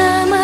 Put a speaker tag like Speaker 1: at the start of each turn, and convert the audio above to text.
Speaker 1: самая